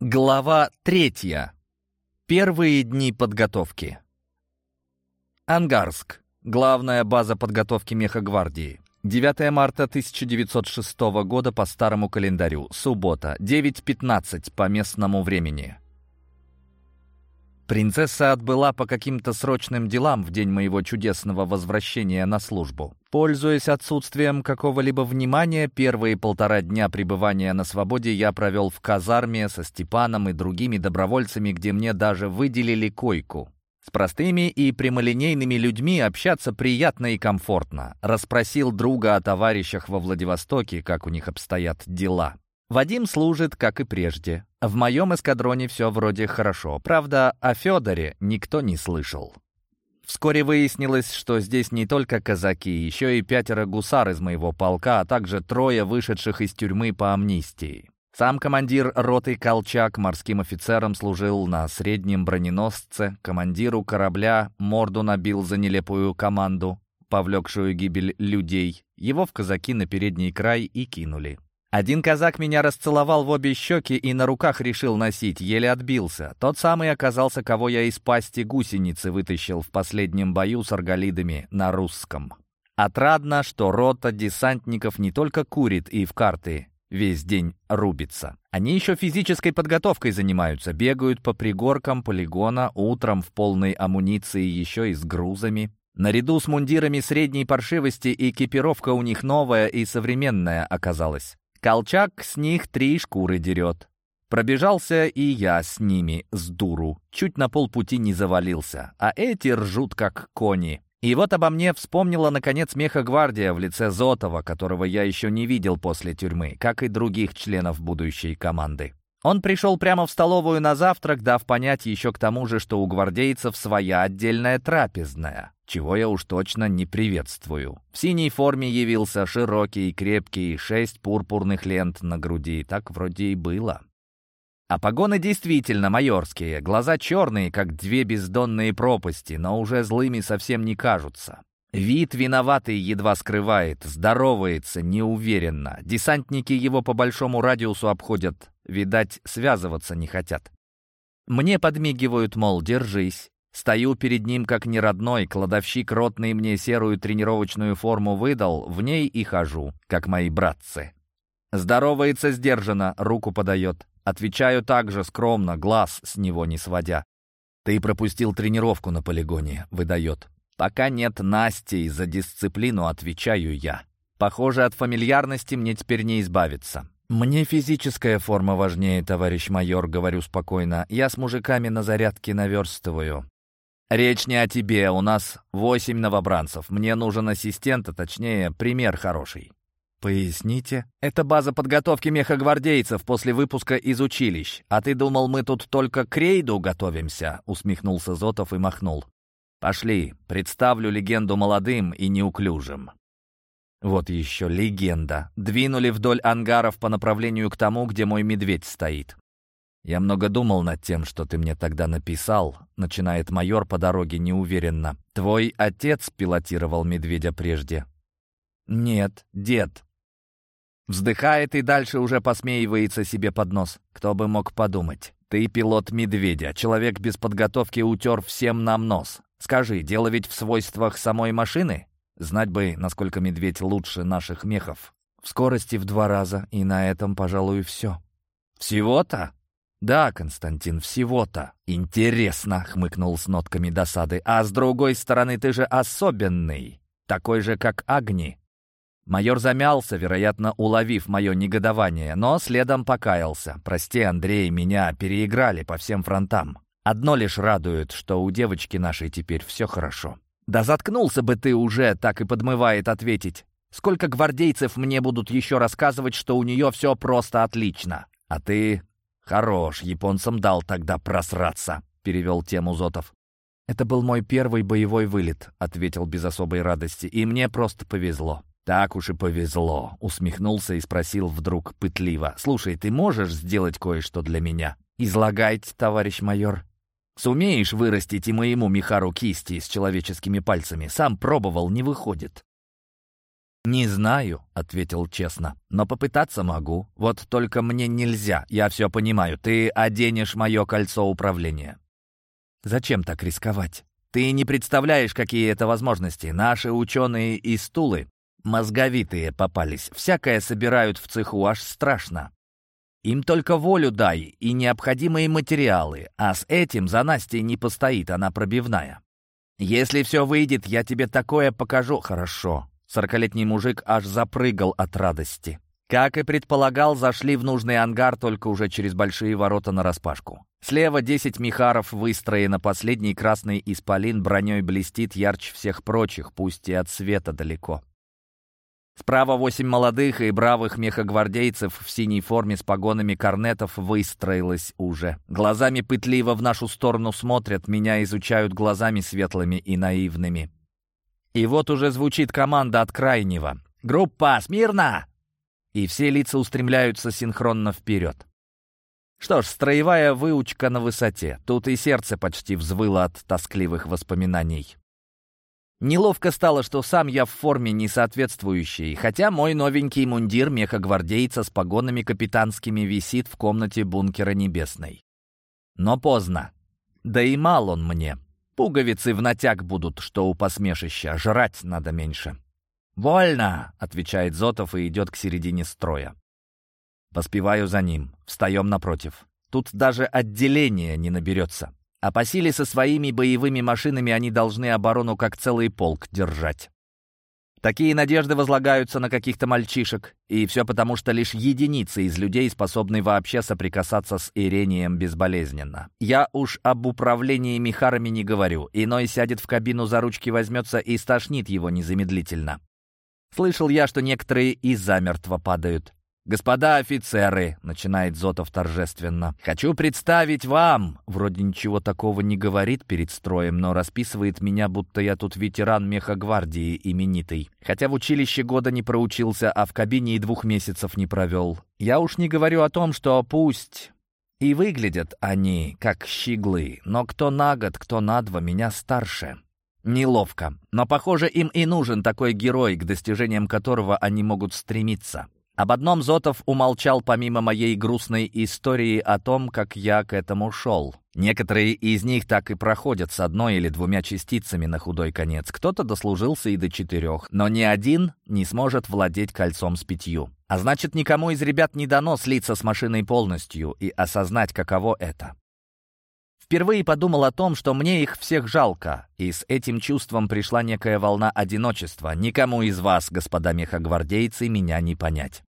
Глава третья. Первые дни подготовки. Ангарск. Главная база подготовки мехагвардии. 9 марта 1906 года по старому календарю. Суббота. 9.15 по местному времени. Принцесса отбыла по каким-то срочным делам в день моего чудесного возвращения на службу. Пользуясь отсутствием какого-либо внимания, первые полтора дня пребывания на свободе я провел в казарме со Степаном и другими добровольцами, где мне даже выделили койку. С простыми и прямолинейными людьми общаться приятно и комфортно. Расспросил друга о товарищах во Владивостоке, как у них обстоят дела. Вадим служит, как и прежде. В моем эскадроне все вроде хорошо. Правда, о Федоре никто не слышал. Вскоре выяснилось, что здесь не только казаки, еще и пятеро гусар из моего полка, а также трое вышедших из тюрьмы по амнистии. Сам командир роты Колчак морским офицером служил на среднем броненосце, командиру корабля морду набил за нелепую команду, повлекшую гибель людей. Его в казаки на передний край и кинули. Один казак меня расцеловал в обе щеки и на руках решил носить, еле отбился. Тот самый оказался, кого я из пасти гусеницы вытащил в последнем бою с арголидами на русском. Отрадно, что рота десантников не только курит и в карты весь день рубится. Они еще физической подготовкой занимаются, бегают по пригоркам полигона, утром в полной амуниции еще и с грузами. Наряду с мундирами средней паршивости экипировка у них новая и современная оказалась. Колчак с них три шкуры дерет. Пробежался и я с ними, с дуру. Чуть на полпути не завалился. А эти ржут, как кони. И вот обо мне вспомнила, наконец, мехагвардия в лице Зотова, которого я еще не видел после тюрьмы, как и других членов будущей команды. Он пришел прямо в столовую на завтрак, дав понять еще к тому же, что у гвардейцев своя отдельная трапезная, чего я уж точно не приветствую. В синей форме явился широкий, крепкий, шесть пурпурных лент на груди, так вроде и было. А погоны действительно майорские, глаза черные, как две бездонные пропасти, но уже злыми совсем не кажутся. Вид виноватый едва скрывает, здоровается неуверенно. Десантники его по большому радиусу обходят, видать, связываться не хотят. Мне подмигивают, мол, держись. Стою перед ним как неродной, кладовщик ротный мне серую тренировочную форму выдал, в ней и хожу, как мои братцы. Здоровается сдержанно, руку подает. Отвечаю также скромно, глаз с него не сводя. «Ты пропустил тренировку на полигоне», — выдает. Пока нет Насти, за дисциплину отвечаю я. Похоже, от фамильярности мне теперь не избавиться. «Мне физическая форма важнее, товарищ майор», — говорю спокойно. «Я с мужиками на зарядке наверстываю». «Речь не о тебе, у нас восемь новобранцев. Мне нужен ассистент, а точнее, пример хороший». «Поясните?» «Это база подготовки мехагвардейцев после выпуска из училищ. А ты думал, мы тут только к рейду готовимся?» — усмехнулся Зотов и махнул. Пошли, представлю легенду молодым и неуклюжим. Вот еще легенда. Двинули вдоль ангаров по направлению к тому, где мой медведь стоит. Я много думал над тем, что ты мне тогда написал, начинает майор по дороге неуверенно. Твой отец пилотировал медведя прежде? Нет, дед. Вздыхает и дальше уже посмеивается себе под нос. Кто бы мог подумать. Ты пилот медведя, человек без подготовки утер всем нам нос. Скажи, дело ведь в свойствах самой машины? Знать бы, насколько медведь лучше наших мехов. В скорости в два раза, и на этом, пожалуй, все. Всего-то? Да, Константин, всего-то. Интересно, хмыкнул с нотками досады. А с другой стороны, ты же особенный. Такой же, как Агни. Майор замялся, вероятно, уловив мое негодование, но следом покаялся. «Прости, Андрей, меня переиграли по всем фронтам. Одно лишь радует, что у девочки нашей теперь все хорошо. Да заткнулся бы ты уже, так и подмывает ответить. Сколько гвардейцев мне будут еще рассказывать, что у нее все просто отлично. А ты хорош, японцам дал тогда просраться, перевел тему Зотов. «Это был мой первый боевой вылет», — ответил без особой радости, «и мне просто повезло». «Так уж и повезло», — усмехнулся и спросил вдруг пытливо. «Слушай, ты можешь сделать кое-что для меня?» «Излагайте, товарищ майор». Сумеешь вырастить и моему Михару кисти с человеческими пальцами? Сам пробовал, не выходит. «Не знаю», — ответил честно, — «но попытаться могу. Вот только мне нельзя, я все понимаю. Ты оденешь мое кольцо управления». «Зачем так рисковать? Ты не представляешь, какие это возможности. Наши ученые и стулы мозговитые попались. Всякое собирают в цеху, аж страшно. Им только волю дай и необходимые материалы, а с этим за Настей не постоит, она пробивная. Если все выйдет, я тебе такое покажу. Хорошо, Сорокалетний мужик аж запрыгал от радости. Как и предполагал, зашли в нужный ангар только уже через большие ворота нараспашку. Слева десять михаров выстроено, последний красный исполин броней блестит ярче всех прочих, пусть и от света далеко. Справа восемь молодых и бравых мехогвардейцев в синей форме с погонами корнетов выстроилось уже. Глазами пытливо в нашу сторону смотрят, меня изучают глазами светлыми и наивными. И вот уже звучит команда от крайнего. «Группа, смирно!» И все лица устремляются синхронно вперед. Что ж, строевая выучка на высоте. Тут и сердце почти взвыло от тоскливых воспоминаний. Неловко стало, что сам я в форме несоответствующей, хотя мой новенький мундир мехогвардейца с погонами капитанскими висит в комнате бункера Небесной. Но поздно. Да и мал он мне. Пуговицы в натяг будут, что у посмешища. Жрать надо меньше. «Вольно!» — отвечает Зотов и идет к середине строя. Поспеваю за ним. Встаем напротив. Тут даже отделения не наберется. А по силе со своими боевыми машинами они должны оборону как целый полк держать. Такие надежды возлагаются на каких-то мальчишек, и все потому, что лишь единицы из людей способны вообще соприкасаться с Ирением безболезненно. Я уж об управлении Михарами не говорю, иной сядет в кабину за ручки возьмется и стошнит его незамедлительно. Слышал я, что некоторые и замертво падают. «Господа офицеры», — начинает Зотов торжественно, — «хочу представить вам...» Вроде ничего такого не говорит перед строем, но расписывает меня, будто я тут ветеран мехогвардии именитый. Хотя в училище года не проучился, а в кабине и двух месяцев не провел. Я уж не говорю о том, что пусть... И выглядят они, как щеглы, но кто на год, кто на два, меня старше. Неловко. Но, похоже, им и нужен такой герой, к достижениям которого они могут стремиться. Об одном Зотов умолчал помимо моей грустной истории о том, как я к этому шел. Некоторые из них так и проходят с одной или двумя частицами на худой конец. Кто-то дослужился и до четырех, но ни один не сможет владеть кольцом с пятью. А значит, никому из ребят не дано слиться с машиной полностью и осознать, каково это. Впервые подумал о том, что мне их всех жалко, и с этим чувством пришла некая волна одиночества. Никому из вас, господа мехогвардейцы, меня не понять.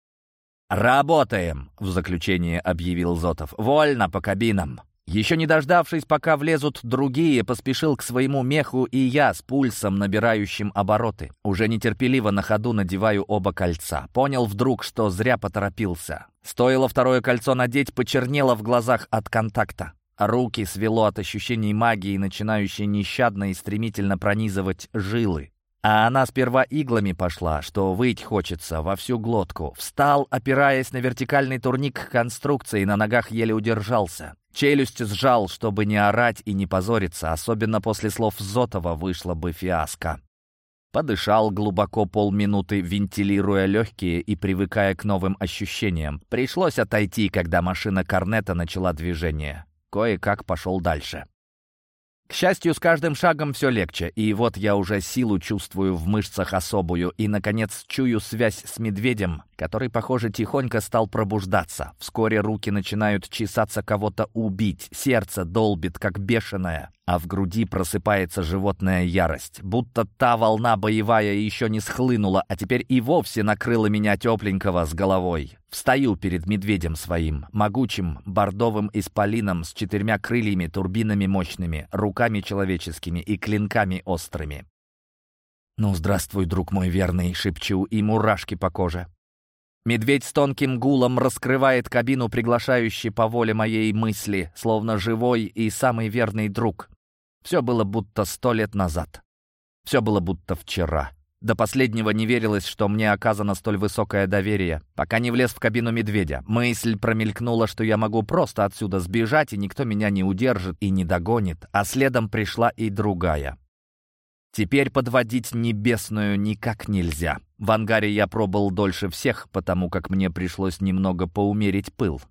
«Работаем!» — в заключение объявил Зотов. «Вольно по кабинам!» Еще не дождавшись, пока влезут другие, поспешил к своему меху и я с пульсом, набирающим обороты. Уже нетерпеливо на ходу надеваю оба кольца. Понял вдруг, что зря поторопился. Стоило второе кольцо надеть, почернело в глазах от контакта. Руки свело от ощущений магии, начинающей нещадно и стремительно пронизывать жилы. А она сперва иглами пошла, что выть хочется во всю глотку. Встал, опираясь на вертикальный турник конструкции, на ногах еле удержался. Челюсть сжал, чтобы не орать и не позориться, особенно после слов Зотова вышла бы фиаско. Подышал глубоко полминуты, вентилируя легкие и привыкая к новым ощущениям. Пришлось отойти, когда машина Корнета начала движение. Кое-как пошел дальше. К счастью, с каждым шагом все легче, и вот я уже силу чувствую в мышцах особую, и, наконец, чую связь с медведем, который, похоже, тихонько стал пробуждаться. Вскоре руки начинают чесаться кого-то убить, сердце долбит, как бешеное, а в груди просыпается животная ярость. Будто та волна боевая еще не схлынула, а теперь и вовсе накрыла меня тепленького с головой. Встаю перед медведем своим, могучим, бордовым исполином с четырьмя крыльями, турбинами мощными, руками человеческими и клинками острыми. «Ну, здравствуй, друг мой верный!» — шепчу, и мурашки по коже. Медведь с тонким гулом раскрывает кабину, приглашающий по воле моей мысли, словно живой и самый верный друг. Все было будто сто лет назад. Все было будто вчера. До последнего не верилось, что мне оказано столь высокое доверие, пока не влез в кабину медведя. Мысль промелькнула, что я могу просто отсюда сбежать, и никто меня не удержит и не догонит, а следом пришла и другая. Теперь подводить небесную никак нельзя. В ангаре я пробыл дольше всех, потому как мне пришлось немного поумерить пыл.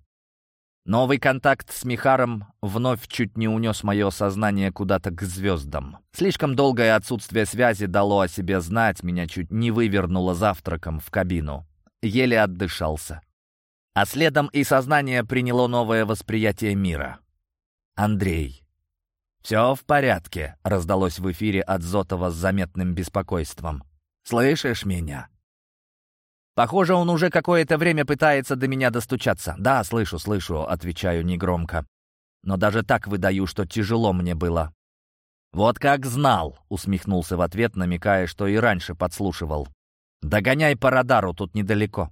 Новый контакт с Михаром вновь чуть не унес мое сознание куда-то к звездам. Слишком долгое отсутствие связи дало о себе знать, меня чуть не вывернуло завтраком в кабину. Еле отдышался. А следом и сознание приняло новое восприятие мира. Андрей. «Все в порядке», — раздалось в эфире от Зотова с заметным беспокойством. «Слышишь меня?» Похоже, он уже какое-то время пытается до меня достучаться. «Да, слышу, слышу», — отвечаю негромко. Но даже так выдаю, что тяжело мне было. «Вот как знал», — усмехнулся в ответ, намекая, что и раньше подслушивал. «Догоняй по радару, тут недалеко».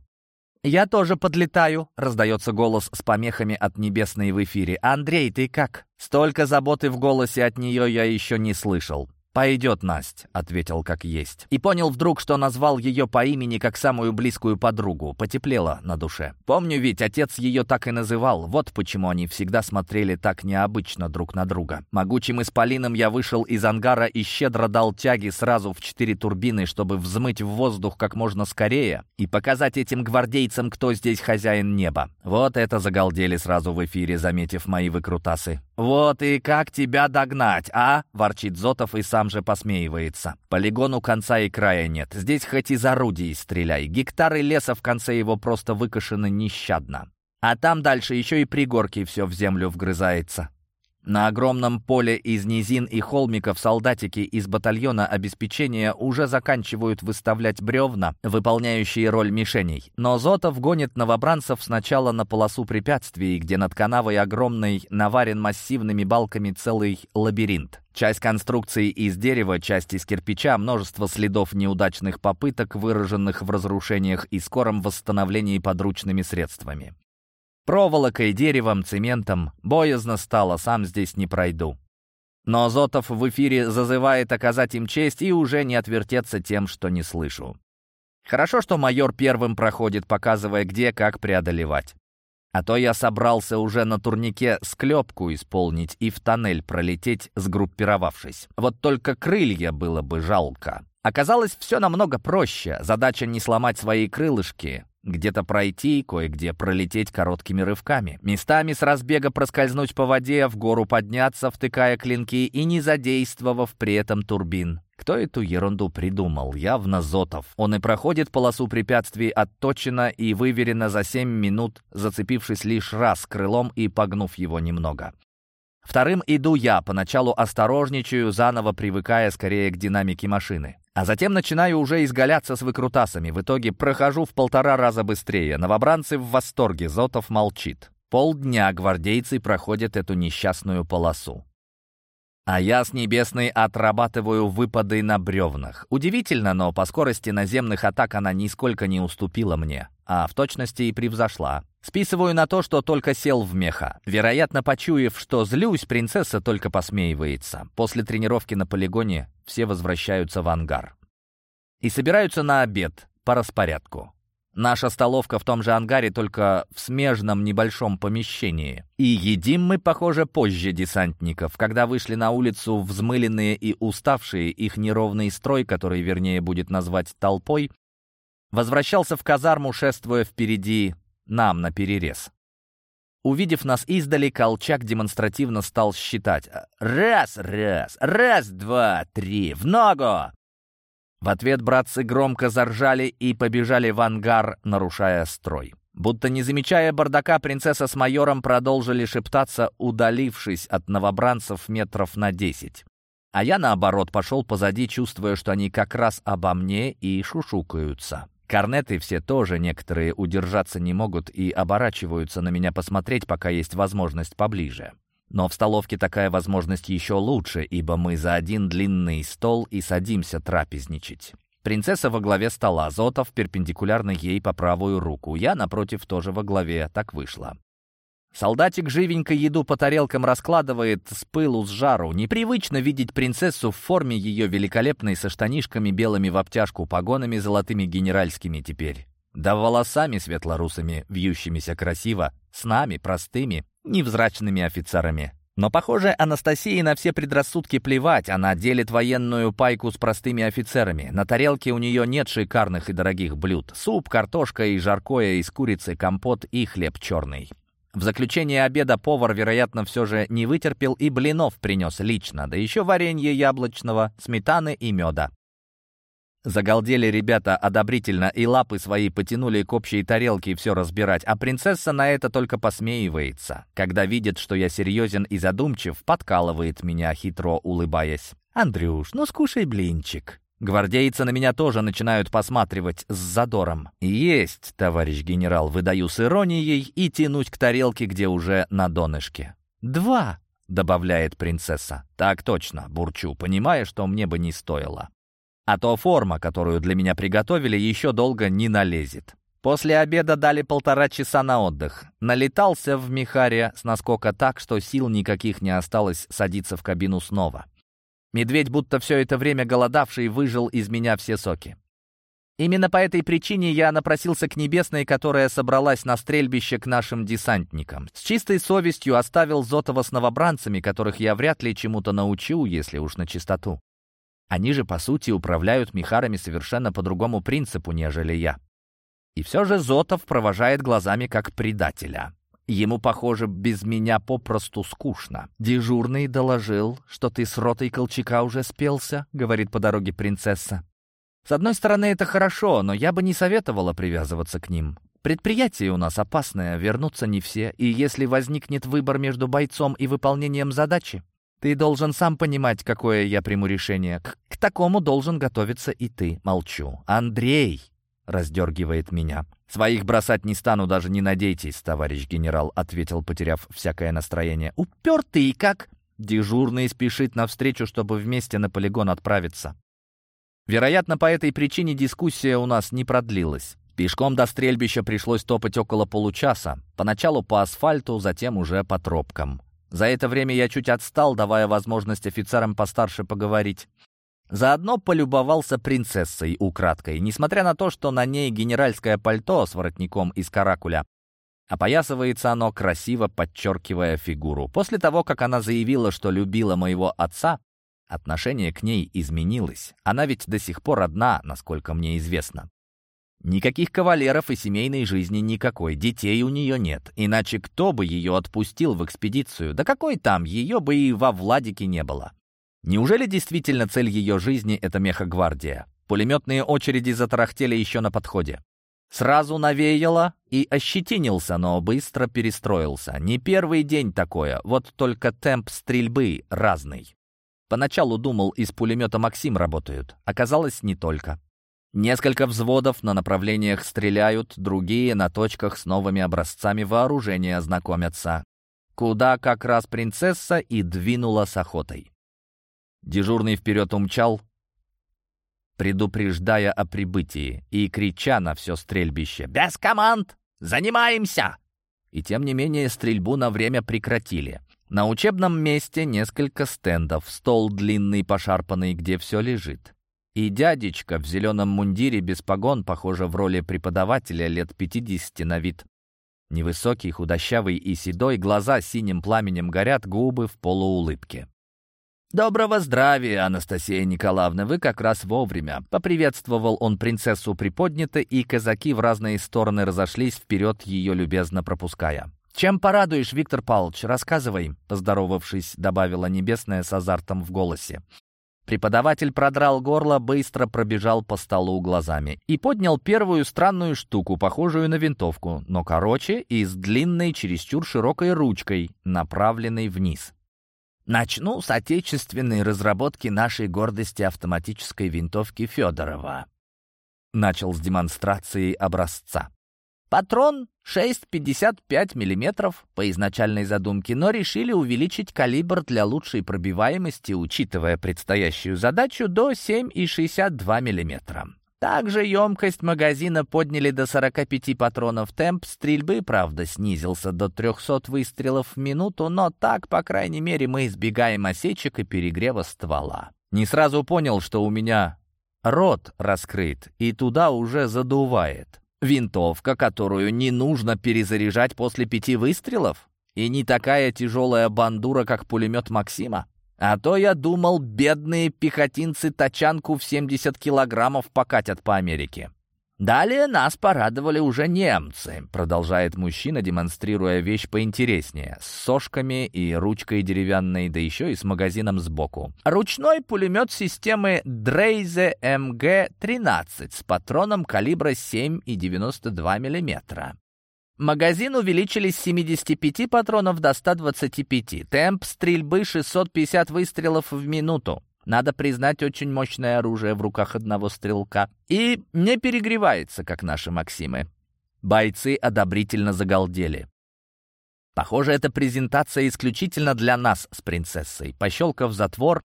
«Я тоже подлетаю», — раздается голос с помехами от небесной в эфире. «Андрей, ты как?» Столько заботы в голосе от нее я еще не слышал. «Пойдет, Насть», — ответил как есть. И понял вдруг, что назвал ее по имени как самую близкую подругу. Потеплело на душе. Помню ведь, отец ее так и называл. Вот почему они всегда смотрели так необычно друг на друга. Могучим исполином я вышел из ангара и щедро дал тяги сразу в четыре турбины, чтобы взмыть в воздух как можно скорее и показать этим гвардейцам, кто здесь хозяин неба. Вот это загалдели сразу в эфире, заметив мои выкрутасы. «Вот и как тебя догнать, а?» — ворчит Зотов и сам же посмеивается. Полигону конца и края нет. Здесь хоть из орудий стреляй. Гектары леса в конце его просто выкошены нещадно. А там дальше еще и пригорки все в землю вгрызается. На огромном поле из низин и холмиков солдатики из батальона обеспечения уже заканчивают выставлять бревна, выполняющие роль мишеней. Но Зотов гонит новобранцев сначала на полосу препятствий, где над канавой огромной наварен массивными балками целый лабиринт. Часть конструкции из дерева, часть из кирпича, множество следов неудачных попыток, выраженных в разрушениях и скором восстановлении подручными средствами. Проволокой, деревом, цементом. Боязно стало, сам здесь не пройду. Но Зотов в эфире зазывает оказать им честь и уже не отвертеться тем, что не слышу. Хорошо, что майор первым проходит, показывая, где, как преодолевать. А то я собрался уже на турнике склепку исполнить и в тоннель пролететь, сгруппировавшись. Вот только крылья было бы жалко. Оказалось, все намного проще. Задача не сломать свои крылышки, где-то пройти, кое-где пролететь короткими рывками. Местами с разбега проскользнуть по воде, в гору подняться, втыкая клинки и не задействовав при этом турбин. Кто эту ерунду придумал? Явно Зотов. Он и проходит полосу препятствий отточено и выверено за 7 минут, зацепившись лишь раз крылом и погнув его немного. Вторым иду я, поначалу осторожничаю, заново привыкая скорее к динамике машины. А затем начинаю уже изгаляться с выкрутасами. В итоге прохожу в полтора раза быстрее. Новобранцы в восторге, Зотов молчит. Полдня гвардейцы проходят эту несчастную полосу. А я с небесной отрабатываю выпады на бревнах. Удивительно, но по скорости наземных атак она нисколько не уступила мне, а в точности и превзошла. Списываю на то, что только сел в меха. Вероятно, почуяв, что злюсь, принцесса только посмеивается. После тренировки на полигоне все возвращаются в ангар. И собираются на обед по распорядку. Наша столовка в том же ангаре, только в смежном небольшом помещении. И едим мы, похоже, позже десантников, когда вышли на улицу взмыленные и уставшие, их неровный строй, который, вернее, будет назвать толпой, возвращался в казарму, шествуя впереди нам на перерез. Увидев нас издали, Колчак демонстративно стал считать. «Раз, раз, раз, два, три, в ногу!» В ответ братцы громко заржали и побежали в ангар, нарушая строй. Будто не замечая бардака, принцесса с майором продолжили шептаться, удалившись от новобранцев метров на десять. А я, наоборот, пошел позади, чувствуя, что они как раз обо мне и шушукаются. Корнеты все тоже некоторые удержаться не могут и оборачиваются на меня посмотреть, пока есть возможность поближе. Но в столовке такая возможность еще лучше, ибо мы за один длинный стол и садимся трапезничать. Принцесса во главе стола, Зотов перпендикулярно ей по правую руку. Я, напротив, тоже во главе, так вышло. Солдатик живенько еду по тарелкам раскладывает с пылу, с жару. Непривычно видеть принцессу в форме ее великолепной со штанишками белыми в обтяжку, погонами золотыми генеральскими теперь. Да волосами светлорусыми, вьющимися красиво, с нами, простыми, невзрачными офицерами. Но, похоже, Анастасии на все предрассудки плевать. Она делит военную пайку с простыми офицерами. На тарелке у нее нет шикарных и дорогих блюд. Суп, картошка и жаркое из курицы, компот и хлеб черный. В заключение обеда повар, вероятно, все же не вытерпел и блинов принес лично, да еще варенье яблочного, сметаны и меда. Загалдели ребята одобрительно и лапы свои потянули к общей тарелке все разбирать, а принцесса на это только посмеивается. Когда видит, что я серьезен и задумчив, подкалывает меня, хитро улыбаясь. «Андрюш, ну скушай блинчик». Гвардейцы на меня тоже начинают посматривать с задором. «Есть, товарищ генерал, выдаю с иронией и тянуть к тарелке, где уже на донышке». «Два», — добавляет принцесса. «Так точно», — бурчу, понимая, что мне бы не стоило. А то форма, которую для меня приготовили, еще долго не налезет. После обеда дали полтора часа на отдых. Налетался в Михаре с наскока так, что сил никаких не осталось садиться в кабину снова. Медведь, будто все это время голодавший, выжил из меня все соки. Именно по этой причине я напросился к Небесной, которая собралась на стрельбище к нашим десантникам. С чистой совестью оставил Зотова с новобранцами, которых я вряд ли чему-то научу, если уж на чистоту. Они же, по сути, управляют михарами совершенно по другому принципу, нежели я. И все же Зотов провожает глазами как предателя. Ему, похоже, без меня попросту скучно. «Дежурный доложил, что ты с ротой Колчака уже спелся», — говорит по дороге принцесса. «С одной стороны, это хорошо, но я бы не советовала привязываться к ним. Предприятие у нас опасное, вернутся не все, и если возникнет выбор между бойцом и выполнением задачи, ты должен сам понимать, какое я приму решение. К, к такому должен готовиться и ты. Молчу. Андрей раздергивает меня. «Своих бросать не стану, даже не надейтесь, товарищ генерал», ответил, потеряв всякое настроение. «Упертый как?» Дежурный спешит навстречу, чтобы вместе на полигон отправиться. Вероятно, по этой причине дискуссия у нас не продлилась. Пешком до стрельбища пришлось топать около получаса. Поначалу по асфальту, затем уже по тропкам. За это время я чуть отстал, давая возможность офицерам постарше поговорить. Заодно полюбовался принцессой украдкой, несмотря на то, что на ней генеральское пальто с воротником из каракуля. Опоясывается оно, красиво подчеркивая фигуру. После того, как она заявила, что любила моего отца, отношение к ней изменилось. Она ведь до сих пор одна, насколько мне известно. Никаких кавалеров и семейной жизни никакой, детей у нее нет. Иначе кто бы ее отпустил в экспедицию? Да какой там, ее бы и во Владике не было. Неужели действительно цель ее жизни — это мехагвардия? Пулеметные очереди затарахтели еще на подходе. Сразу навеяло и ощетинился, но быстро перестроился. Не первый день такое, вот только темп стрельбы разный. Поначалу думал, из пулемета «Максим» работают. Оказалось, не только. Несколько взводов на направлениях стреляют, другие на точках с новыми образцами вооружения знакомятся. Куда как раз принцесса и двинула с охотой. Дежурный вперед умчал, предупреждая о прибытии и крича на все стрельбище «Без команд! Занимаемся!» И тем не менее стрельбу на время прекратили. На учебном месте несколько стендов, стол длинный, пошарпанный, где все лежит. И дядечка в зеленом мундире без погон, похоже, в роли преподавателя лет 50 на вид. Невысокий, худощавый и седой, глаза синим пламенем горят, губы в полуулыбке. «Доброго здравия, Анастасия Николаевна, вы как раз вовремя!» Поприветствовал он принцессу приподнято, и казаки в разные стороны разошлись вперед, ее любезно пропуская. «Чем порадуешь, Виктор Павлович? Рассказывай», — поздоровавшись, добавила Небесная с азартом в голосе. Преподаватель продрал горло, быстро пробежал по столу глазами и поднял первую странную штуку, похожую на винтовку, но короче и с длинной, чересчур широкой ручкой, направленной вниз. Начну с отечественной разработки нашей гордости автоматической винтовки Федорова. Начал с демонстрации образца. Патрон 6,55 мм по изначальной задумке, но решили увеличить калибр для лучшей пробиваемости, учитывая предстоящую задачу, до 7,62 мм. Также емкость магазина подняли до 45 патронов. Темп стрельбы, правда, снизился до 300 выстрелов в минуту, но так, по крайней мере, мы избегаем осечек и перегрева ствола. Не сразу понял, что у меня рот раскрыт, и туда уже задувает. Винтовка, которую не нужно перезаряжать после пяти выстрелов? И не такая тяжелая бандура, как пулемет Максима? А то я думал, бедные пехотинцы тачанку в 70 килограммов покатят по Америке. «Далее нас порадовали уже немцы», — продолжает мужчина, демонстрируя вещь поинтереснее, с сошками и ручкой деревянной, да еще и с магазином сбоку. Ручной пулемет системы Dreyse MG-13 с патроном калибра 7,92 мм. Магазин увеличили с 75 патронов до 125. Темп стрельбы 650 выстрелов в минуту. Надо признать, очень мощное оружие в руках одного стрелка. И не перегревается, как наши Максимы. Бойцы одобрительно загалдели. Похоже, эта презентация исключительно для нас с принцессой. Пощелкав затвор,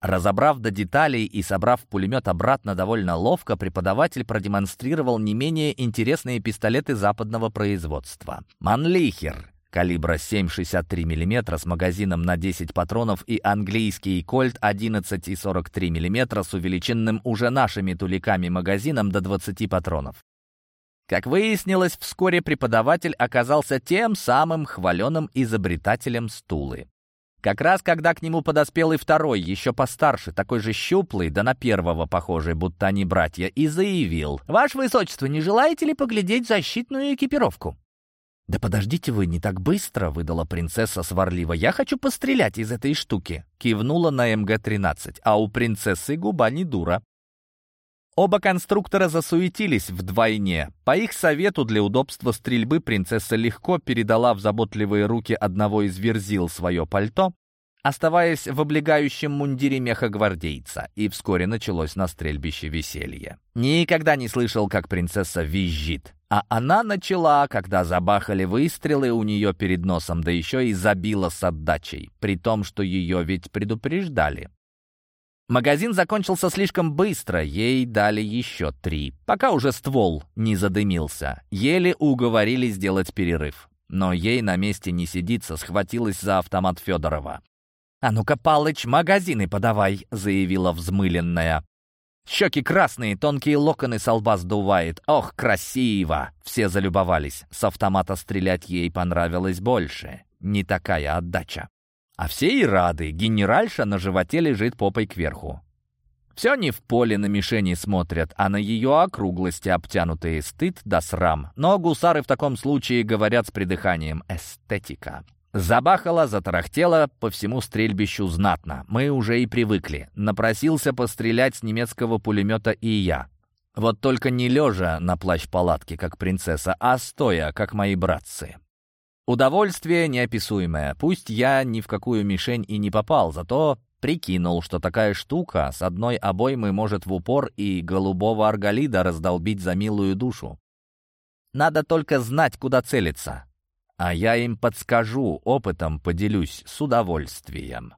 разобрав до деталей и собрав пулемет обратно довольно ловко, преподаватель продемонстрировал не менее интересные пистолеты западного производства. «Манлихер» калибра 7,63 мм с магазином на 10 патронов и английский кольт 11,43 мм с увеличенным уже нашими туликами магазином до 20 патронов. Как выяснилось, вскоре преподаватель оказался тем самым хваленым изобретателем стулы. Как раз когда к нему подоспел и второй, еще постарше, такой же щуплый, да на первого похожий, будто они братья, и заявил, «Ваше Высочество, не желаете ли поглядеть защитную экипировку?» «Да подождите вы, не так быстро!» — выдала принцесса сварливо. «Я хочу пострелять из этой штуки!» — кивнула на МГ-13. А у принцессы губа не дура. Оба конструктора засуетились вдвойне. По их совету для удобства стрельбы принцесса легко передала в заботливые руки одного из верзил свое пальто, оставаясь в облегающем мундире мехогвардейца, и вскоре началось на стрельбище веселье. Никогда не слышал, как принцесса визжит. А она начала, когда забахали выстрелы у нее перед носом, да еще и забила с отдачей, при том, что ее ведь предупреждали. Магазин закончился слишком быстро, ей дали еще три, пока уже ствол не задымился. Еле уговорили сделать перерыв. Но ей на месте не сидится, схватилась за автомат Федорова. «А ну-ка, Палыч, магазины подавай», — заявила взмыленная. Щеки красные, тонкие локоны с лба сдувает. Ох, красиво! Все залюбовались. С автомата стрелять ей понравилось больше. Не такая отдача. А все и рады. Генеральша на животе лежит попой кверху. Все не в поле на мишени смотрят, а на ее округлости обтянутые стыд да срам. Но гусары в таком случае говорят с придыханием «эстетика». Забахало, затарахтело по всему стрельбищу знатно. Мы уже и привыкли. Напросился пострелять с немецкого пулемета и я. Вот только не лежа на плащ-палатке, как принцесса, а стоя, как мои братцы. Удовольствие неописуемое. Пусть я ни в какую мишень и не попал, зато прикинул, что такая штука с одной обоймы может в упор и голубого арголида раздолбить за милую душу. Надо только знать, куда целиться. А я им подскажу, опытом поделюсь с удовольствием.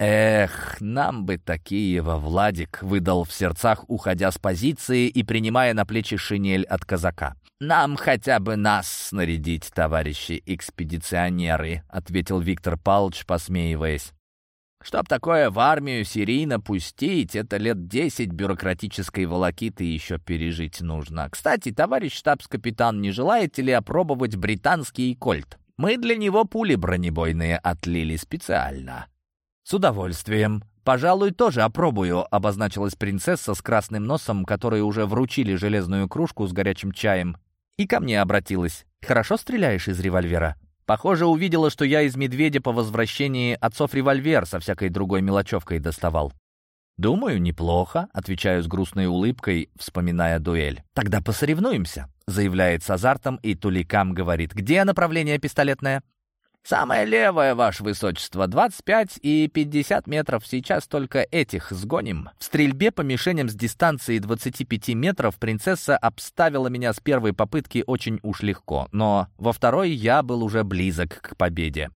«Эх, нам бы такие во Владик!» — выдал в сердцах, уходя с позиции и принимая на плечи шинель от казака. «Нам хотя бы нас снарядить, товарищи экспедиционеры», — ответил Виктор Павлович, посмеиваясь. Чтоб такое в армию серийно пустить, это лет десять бюрократической волокиты еще пережить нужно. Кстати, товарищ штабс-капитан, не желаете ли опробовать британский кольт? Мы для него пули бронебойные отлили специально. С удовольствием. «Пожалуй, тоже опробую», — обозначилась принцесса с красным носом, которой уже вручили железную кружку с горячим чаем, и ко мне обратилась. «Хорошо стреляешь из револьвера?» Похоже, увидела, что я из «Медведя» по возвращении отцов револьвер со всякой другой мелочевкой доставал. «Думаю, неплохо», — отвечаю с грустной улыбкой, вспоминая дуэль. «Тогда посоревнуемся», — заявляет с азартом и туликам говорит. «Где направление пистолетное?» «Самое левое, ваше высочество, 25 и 50 метров. Сейчас только этих сгоним». В стрельбе по мишеням с дистанции 25 метров принцесса обставила меня с первой попытки очень уж легко, но во второй я был уже близок к победе.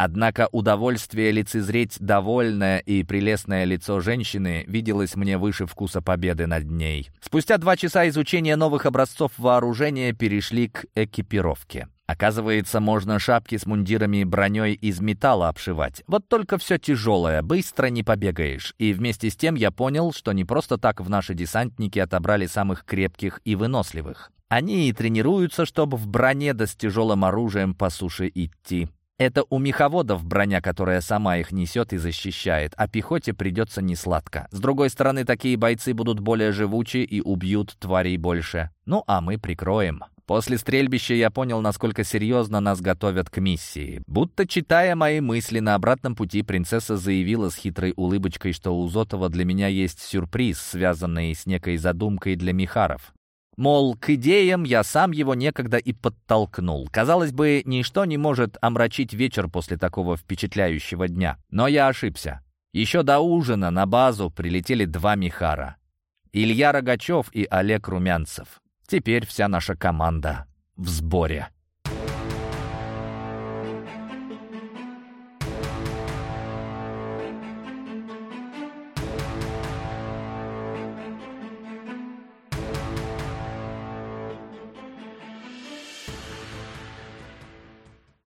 Однако удовольствие лицезреть довольное и прелестное лицо женщины виделось мне выше вкуса победы над ней. Спустя два часа изучения новых образцов вооружения перешли к экипировке. Оказывается, можно шапки с мундирами и броней из металла обшивать. Вот только все тяжелое, быстро не побегаешь. И вместе с тем я понял, что не просто так в наши десантники отобрали самых крепких и выносливых. Они и тренируются, чтобы в броне да с тяжелым оружием по суше идти. Это у меховодов броня, которая сама их несет и защищает, а пехоте придется несладко. С другой стороны, такие бойцы будут более живучи и убьют тварей больше. Ну, а мы прикроем. После стрельбища я понял, насколько серьезно нас готовят к миссии. Будто читая мои мысли на обратном пути, принцесса заявила с хитрой улыбочкой, что у Зотова для меня есть сюрприз, связанный с некой задумкой для Михаров. Мол, к идеям я сам его некогда и подтолкнул. Казалось бы, ничто не может омрачить вечер после такого впечатляющего дня. Но я ошибся. Еще до ужина на базу прилетели два Михара. Илья Рогачев и Олег Румянцев. Теперь вся наша команда в сборе.